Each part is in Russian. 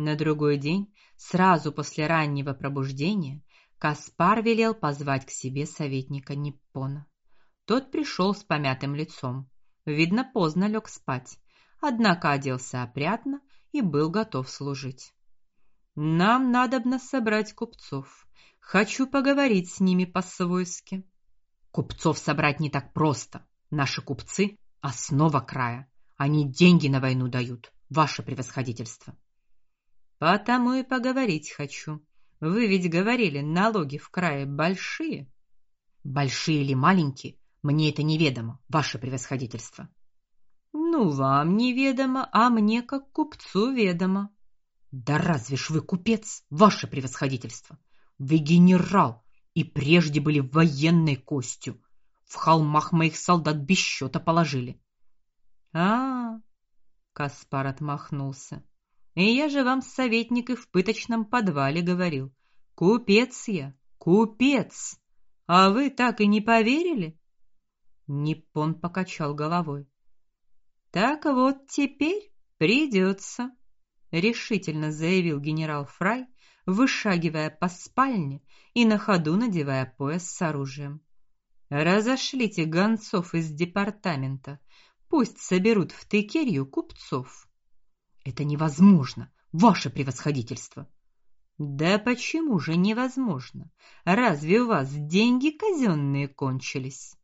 На другой день, сразу после раннего пробуждения, Каспар велел позвать к себе советника Ниппона. Тот пришел с помятым лицом. Видно, поздно лег спать, однако оделся опрятно и был готов служить. Нам надобно собрать купцов. Хочу поговорить с ними по-свойски. Купцов собрать не так просто. Наши купцы основа края. Они деньги на войну дают, ваше превосходительство. Потому и поговорить хочу. Вы ведь говорили, налоги в крае большие. Большие или маленькие, мне это неведомо, ваше превосходительство. Ну, вам неведомо, а мне как купцу ведомо. Да разве ж вы купец, ваше превосходительство? Вы генерал и прежде были военной костью. В холмах моих солдат без счета положили. А, -а, -а Каспар отмахнулся. И я же вам советник и в пыточном подвале говорил. Купец я, купец. А вы так и не поверили? Ниппон покачал головой. Так вот теперь придется, решительно заявил генерал Фрай, вышагивая по спальне и на ходу надевая пояс с оружием. Разошлите гонцов из департамента, пусть соберут в Текерию купцов. Это невозможно, ваше превосходительство. Да почему же невозможно? Разве у вас деньги казенные кончились?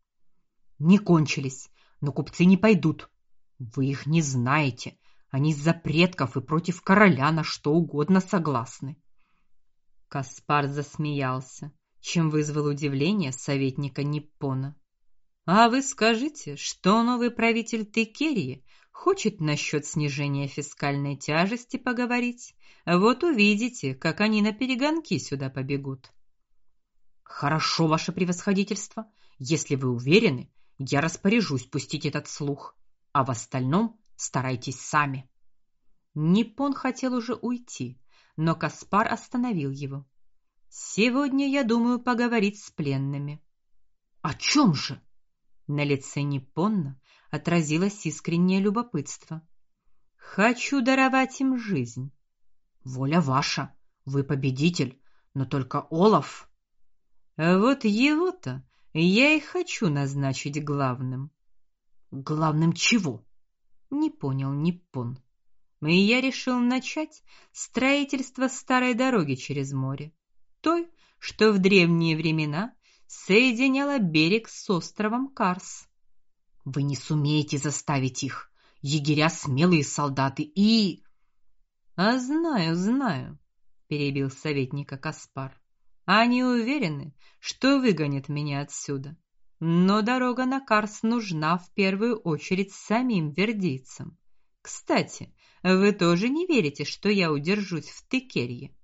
Не кончились, но купцы не пойдут. Вы их не знаете. Они за предков и против короля на что угодно согласны. Каспар засмеялся, чем вызвал удивление советника Ниппона. А вы скажите, что новый правитель Текерии хочет насчет снижения фискальной тяжести поговорить? Вот увидите, как они на перегонки сюда побегут. Хорошо, ваше превосходительство. Если вы уверены, я распоряжусь пустить этот слух, а в остальном старайтесь сами. Ниппон хотел уже уйти, но Каспар остановил его. Сегодня я думаю поговорить с пленными. О чем же? На лице Ниппона отразилось искреннее любопытство. Хочу даровать им жизнь. Воля ваша, вы победитель, но только Олаф. А вот его-то я и хочу назначить главным. Главным чего? Не понял Ниппон. И я решил начать строительство старой дороги через море, той, что в древние времена соединяла берег с островом Карс. Вы не сумеете заставить их. Егеря смелые солдаты и а знаю, знаю, перебил советника Каспар. Они уверены, что выгонят меня отсюда. Но дорога на Карс нужна в первую очередь самим вердийцам. Кстати, вы тоже не верите, что я удержусь в Текерье?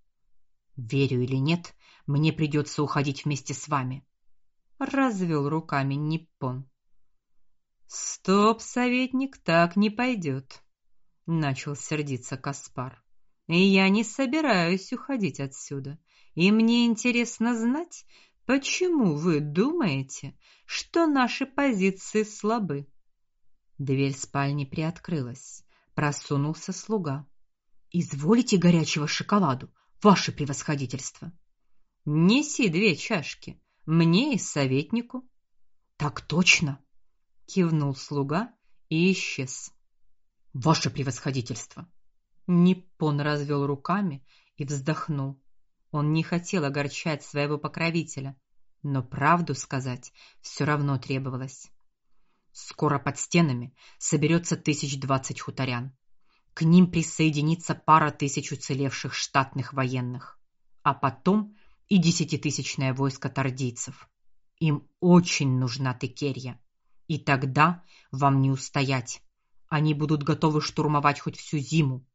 Верю или нет, мне придется уходить вместе с вами. Развел руками Ниппон. Стоп, советник, так не пойдет начал сердиться Каспар. И я не собираюсь уходить отсюда. И мне интересно знать, почему вы думаете, что наши позиции слабы. Дверь спальни приоткрылась. Просунулся слуга. Изволите горячего шоколаду, ваше превосходительство. Неси две чашки, мне и советнику. Так точно, кивнул слуга и исчез. Ваше превосходительство. Ниппон развел руками и вздохнул. Он не хотел огорчать своего покровителя, но правду сказать все равно требовалось. Скоро под стенами соберется тысяч двадцать хуторян. К ним присоединится пара тысяч уцелевших штатных военных, а потом и десятитысячное войско тардийцев. Им очень нужна Текерия, и тогда вам не устоять. Они будут готовы штурмовать хоть всю зиму.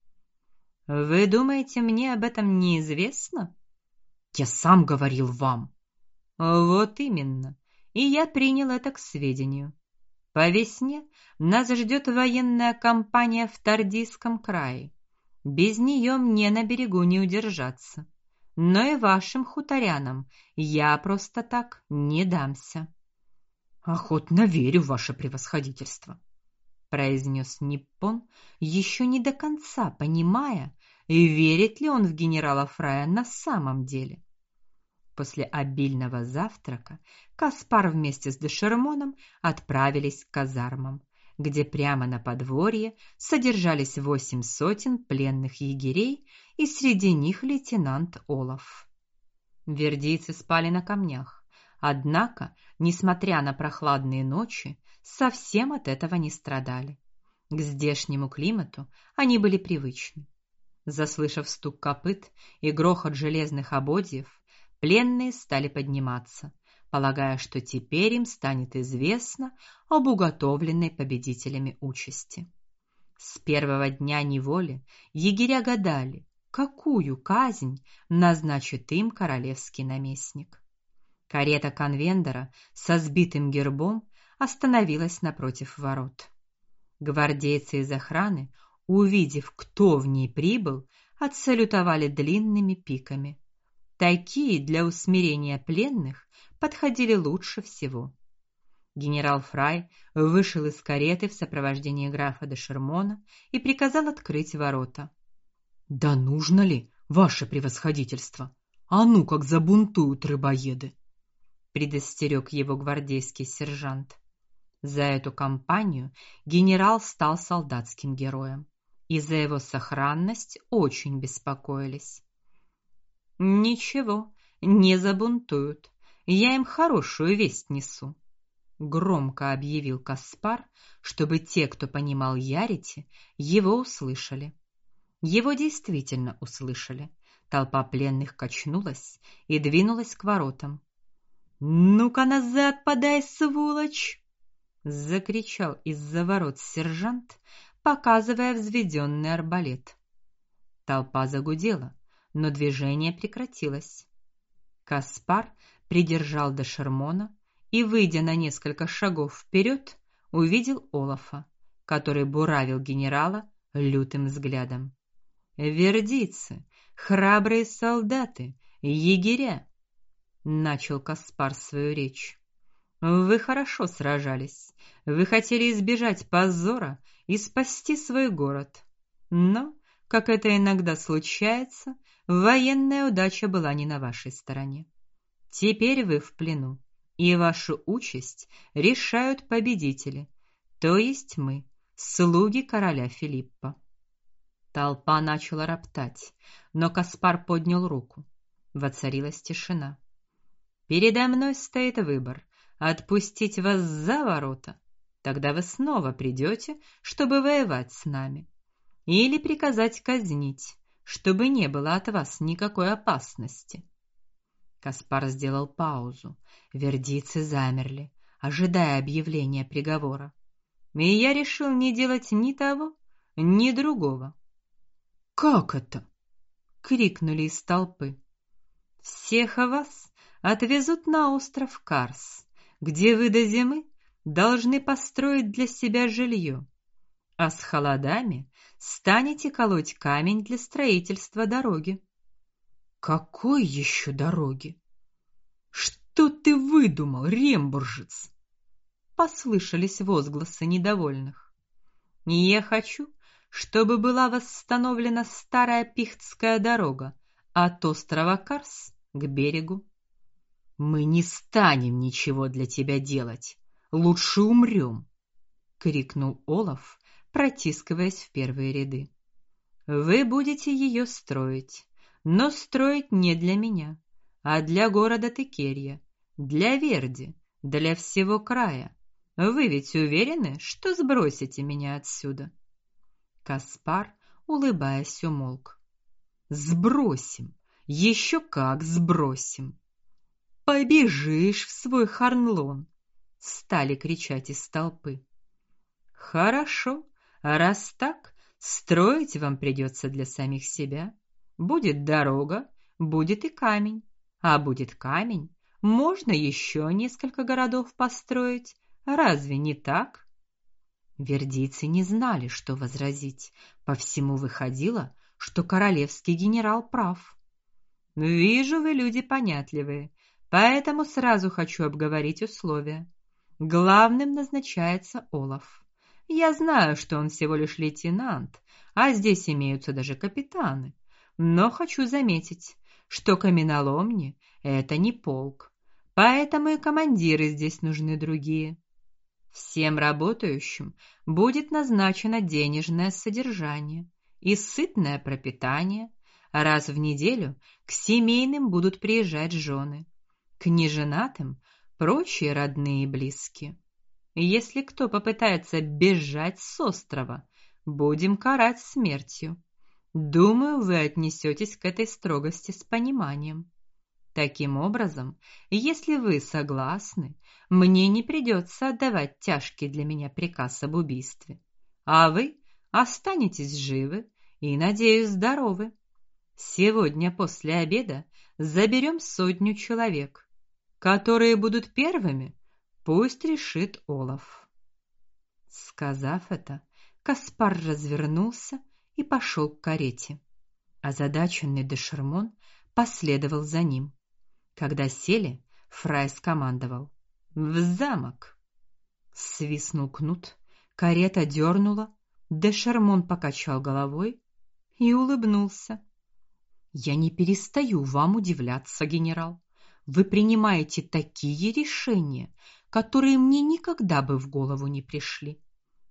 Вы думаете, мне об этом неизвестно? Я сам говорил вам. Вот именно. И я принял это к сведению. По весне нас ждет военная кампания в Тардийском крае. Без нее мне на берегу не удержаться. Но и вашим хуторянам я просто так не дамся. Охотно верю ваше превосходительство произнес Ниппон, еще не до конца понимая, верит ли он в генерала Фрая на самом деле. После обильного завтрака Каспар вместе с Дешермоном отправились к казармам, где прямо на подворье содержались восемь сотен пленных егерей, и среди них лейтенант Олаф. Вердийцы спали на камнях, однако, несмотря на прохладные ночи, совсем от этого не страдали. К здешнему климату они были привычны. Заслышав стук копыт и грохот железных ободьев, Пленные стали подниматься, полагая, что теперь им станет известно об уготовленной победителями участи. С первого дня неволи егеря гадали, какую казнь назначит им королевский наместник. Карета конвендора со сбитым гербом остановилась напротив ворот. Гвардейцы из охраны, увидев, кто в ней прибыл, отсалютовали длинными пиками. Такие для усмирения пленных подходили лучше всего. Генерал Фрай вышел из кареты в сопровождении графа де Шермона и приказал открыть ворота. Да нужно ли, ваше превосходительство? А ну как забунтуют рыбоеды, предостерег его гвардейский сержант. За эту кампанию генерал стал солдатским героем, и за его сохранность очень беспокоились. Ничего, не забунтуют. Я им хорошую весть несу, громко объявил Каспар, чтобы те, кто понимал Ярити, его услышали. Его действительно услышали. Толпа пленных качнулась и двинулась к воротам. "Ну-ка назад подай, сволочь!" закричал из-за ворот сержант, показывая взведенный арбалет. Толпа загудела но движение прекратилось. Каспар придержал до Шермона и, выйдя на несколько шагов вперед, увидел Олафа, который буравил генерала лютым взглядом. Вердицы, храбрые солдаты, егеря, начал Каспар свою речь. Вы хорошо сражались. Вы хотели избежать позора и спасти свой город. Но, как это иногда случается, Военная удача была не на вашей стороне. Теперь вы в плену, и вашу участь решают победители, то есть мы, слуги короля Филиппа. Толпа начала роптать, но Каспар поднял руку. Воцарилась тишина. Передо мной стоит выбор: отпустить вас за ворота, тогда вы снова придете, чтобы воевать с нами, или приказать казнить, чтобы не было от вас никакой опасности. Каспар сделал паузу. Вердицы замерли, ожидая объявления приговора. И я решил не делать ни того, ни другого. Как это? крикнули из толпы. Всех вас отвезут на остров Карс, где вы до зимы должны построить для себя жилье, а с холодами станете колоть камень для строительства дороги. Какой еще дороги? Что ты выдумал, рембуржец? Послышались возгласы недовольных. Я хочу, чтобы была восстановлена старая Пихтская дорога от острова Карс к берегу. Мы не станем ничего для тебя делать. Лучше умрем, крикнул Олаф, протискиваясь в первые ряды. Вы будете ее строить, но строить не для меня, а для города Текерия, для Верди, для всего края. Вы ведь уверены, что сбросите меня отсюда? Каспар, улыбаясь, умолк. Сбросим, еще как сбросим. Побежишь в свой Харнлон, стали кричать из толпы. Хорошо, раз так, строить вам придется для самих себя. Будет дорога, будет и камень. А будет камень, можно еще несколько городов построить. Разве не так? Вердийцы не знали, что возразить. По всему выходило, что королевский генерал прав. Вижу, вы люди понятливые, поэтому сразу хочу обговорить условия. Главным назначается Олаф. Я знаю, что он всего лишь лейтенант, а здесь имеются даже капитаны. Но хочу заметить, что каменоломни это не полк. Поэтому и командиры здесь нужны другие. Всем работающим будет назначено денежное содержание и сытное пропитание. Раз в неделю к семейным будут приезжать жены, к неженатым прочие родные и близкие. Если кто попытается бежать с острова, будем карать смертью. Думаю, вы отнесетесь к этой строгости с пониманием. Таким образом, если вы согласны, мне не придется отдавать тяжкий для меня приказ об убийстве, а вы останетесь живы и, надеюсь, здоровы. Сегодня после обеда заберем сотню человек, которые будут первыми, пусть решит Олаф. Сказав это, Каспар развернулся и пошел к карете. Озадаченный Дешермон последовал за ним. Когда сели, Фрай скомандовал: "В замок!" Свистнул кнут, карета дернула, де Шермон покачал головой и улыбнулся. Я не перестаю вам удивляться, генерал. Вы принимаете такие решения, которые мне никогда бы в голову не пришли.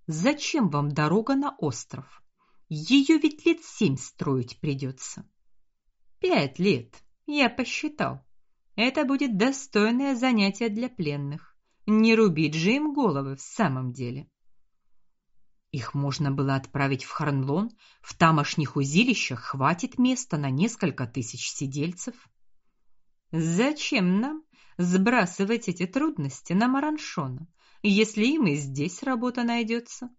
Зачем вам дорога на остров? Ее ведь лет семь строить придется. Пять лет, я посчитал. Это будет достойное занятие для пленных. Не рубить же им головы в самом деле. Их можно было отправить в Харнлон, в тамошних узилищах хватит места на несколько тысяч сидельцев. Зачем нам сбрасывать эти трудности на Мараншона, если им и здесь работа найдется?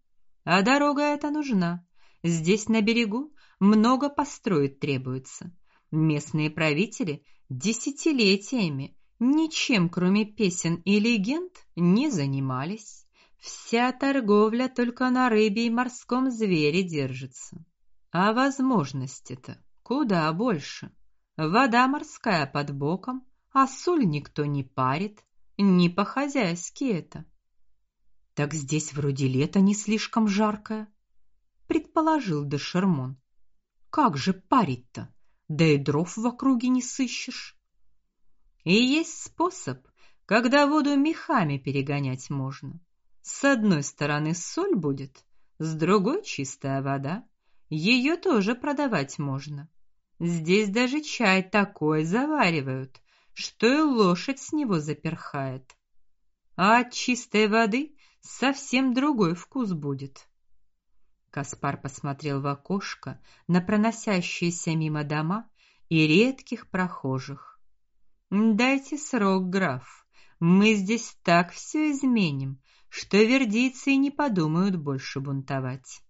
А дорога эта нужна. Здесь на берегу много построить требуется. Местные правители десятилетиями ничем, кроме песен и легенд, не занимались. Вся торговля только на рыбе и морском звере держится. А возможности-то куда больше. Вода морская под боком, а соль никто не парит, не по-хозяйски это. Так здесь вроде лето не слишком жаркое, предположил де Шермон. Как же парить-то? да и дров в округе не сыщешь. И есть способ, когда воду мехами перегонять можно. С одной стороны соль будет, с другой чистая вода. Ее тоже продавать можно. Здесь даже чай такой заваривают, что и лошадь с него заперхает. А от чистой воды совсем другой вкус будет. Каспар посмотрел в окошко на проносящиеся мимо дома и редких прохожих. Дайте срок, граф. Мы здесь так все изменим, что вердийцы и не подумают больше бунтовать.